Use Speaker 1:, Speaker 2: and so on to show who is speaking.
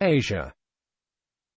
Speaker 1: Asia.